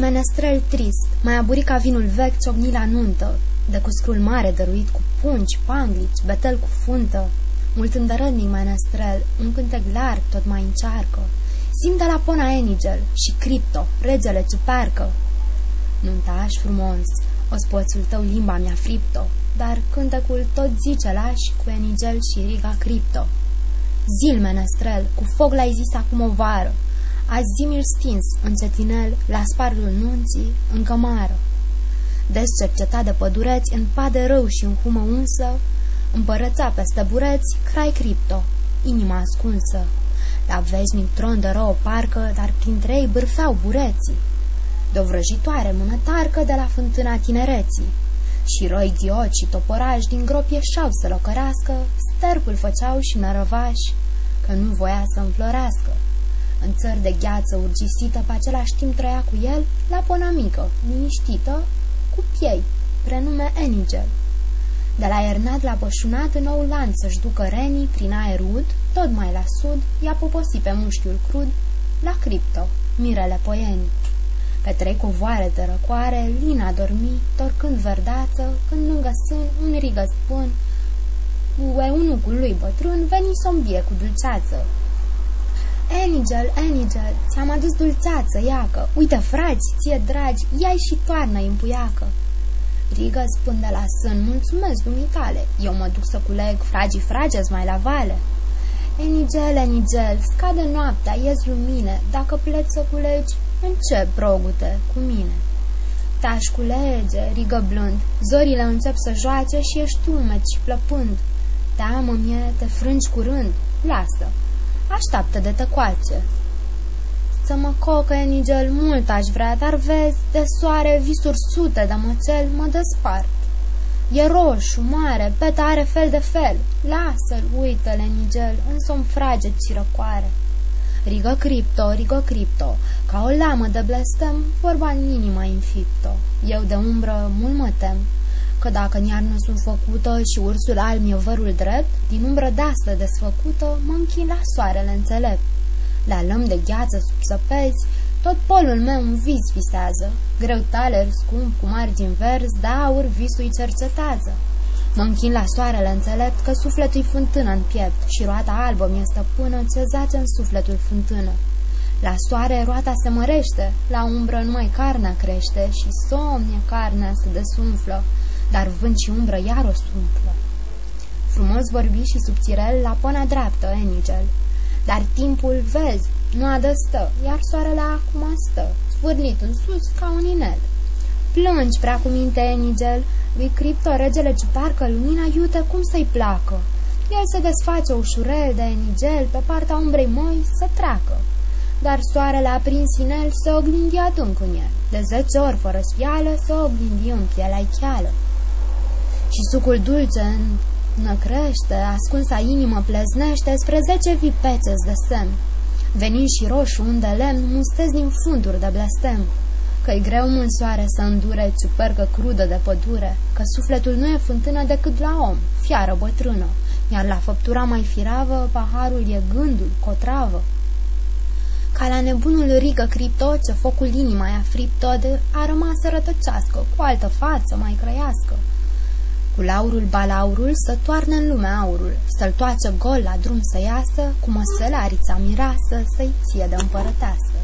Menestrel trist, mai aburi ca vinul vechi ciocni la nuntă, de cu scrul mare dăruit cu pungi, panglici, betel cu funtă. Mult îndărădnic menestrel, un cântec larg tot mai încearcă. Simt de la Pona Enigel și Cripto, regele ciupercă. Nuntaș frumos, ospoțul tău limba mi-a fripto, dar cântecul tot zice lași cu Enigel și Riga Cripto. Zil, menestrel, cu foc l-ai zis acum o vară, azi zi mi stins, încetinel, la sparlul nunții, în cămară. Des cercetat de pădureți, în pade rău și în humă unsă, împărăța peste bureți, crai cripto, inima ascunsă. La veșnic tron de rău parcă, dar printre ei bârfeau bureții. De o vrăjitoare mânătarcă de la fântâna tinereții. Și roi ghioci și toporași din grop ieșeau să locărească, stărpul făceau și nărăvași, că nu voia să înflorească. În țări de gheață urgisită, pe același timp trăia cu el, la pona mică, liniștită, cu piei, prenume Enigel. De la Ernat la Bășunat, în nou lanț să-și ducă renii prin aer ud, tot mai la sud, i-a poposit pe mușchiul crud, la cripto, mirele poieni. Pe trei covoare de răcoare, Lina dormi, torcând verdață, când lângă sân un rigă spun, cu eunucul lui bătrân veni sombie cu dulceață. Enigel, Enigel, ți-am adus dulceață, iacă, uite, fragi, ție dragi, ia și toarnă-i în puiacă. Rigă spun de la sân, mulțumesc dumitale, eu mă duc să culeg fragii frages mai la vale. Enigel, Enigel, scade noaptea, ies lumine, dacă pleci să culegi, încep, rogute, cu mine. Taș culege, rigă blând, zorile încep să joace și ești umed și plăpând. Teamă-mie, te frângi curând, lasă, așteaptă de tăcoace. Să mă cocă, Enigel, mult aș vrea, dar vezi, de soare, visuri sute de măcel mă despart. E roșu, mare, peta are fel de fel. Lasă-l, uită-l, Enigel, în somn frage răcoare. Rigă cripto, rigă cripto, ca o lamă de blestem, vorba în inima infipto. Eu de umbră mult mă tem, că dacă în iarnă sunt făcută și ursul al mi vărul drept, din umbră de desfăcută, mă închin la soarele înțelept. La lăm de gheață sub săpezi, tot polul meu un vis visează, greu taler scump cu margini verzi, de aur visul cercetează. Mă închin la soarele înțelept că sufletul-i fântână în piept și roata albă mi este stăpână ce zace în sufletul fântână. La soare roata se mărește, la umbră numai carnea crește și somnie carnea se desumflă, dar vânt și umbră iar o sumplă. Frumos vorbi și subțirel la pona dreaptă, Enigel, dar timpul, vezi, nu adăstă, iar soarele acum stă, sfârlit în sus ca un inel. Plângi, prea cu minte, Enigel, lui Cripto, regele ce parcă lumina iute cum să-i placă. El se desface ușurel de Enigel, pe partea umbrei măi să treacă. Dar soarele aprins în el se oglindi adânc în el, de zece ori fără spială se oglindi în pielea cheală. Și sucul dulce în năcrește, ascunsa inimă pleznește spre zece vipețe de semn. Venind și roșu unde lemn, mustez din funduri de blestem că-i greu mult soare să îndure ciupercă crudă de pădure, că sufletul nu e fântână decât la om, fiară bătrână, iar la făptura mai firavă, paharul e gândul, cotravă. Ca la nebunul rigă cripto, ce focul inima i-a fripto, de a rămas să rătăcească, cu altă față mai crăiască. Cu laurul balaurul să toarnă în lume aurul, să-l toace gol la drum să iasă, cu măsălarița mirasă să-i ție de împărăteasă.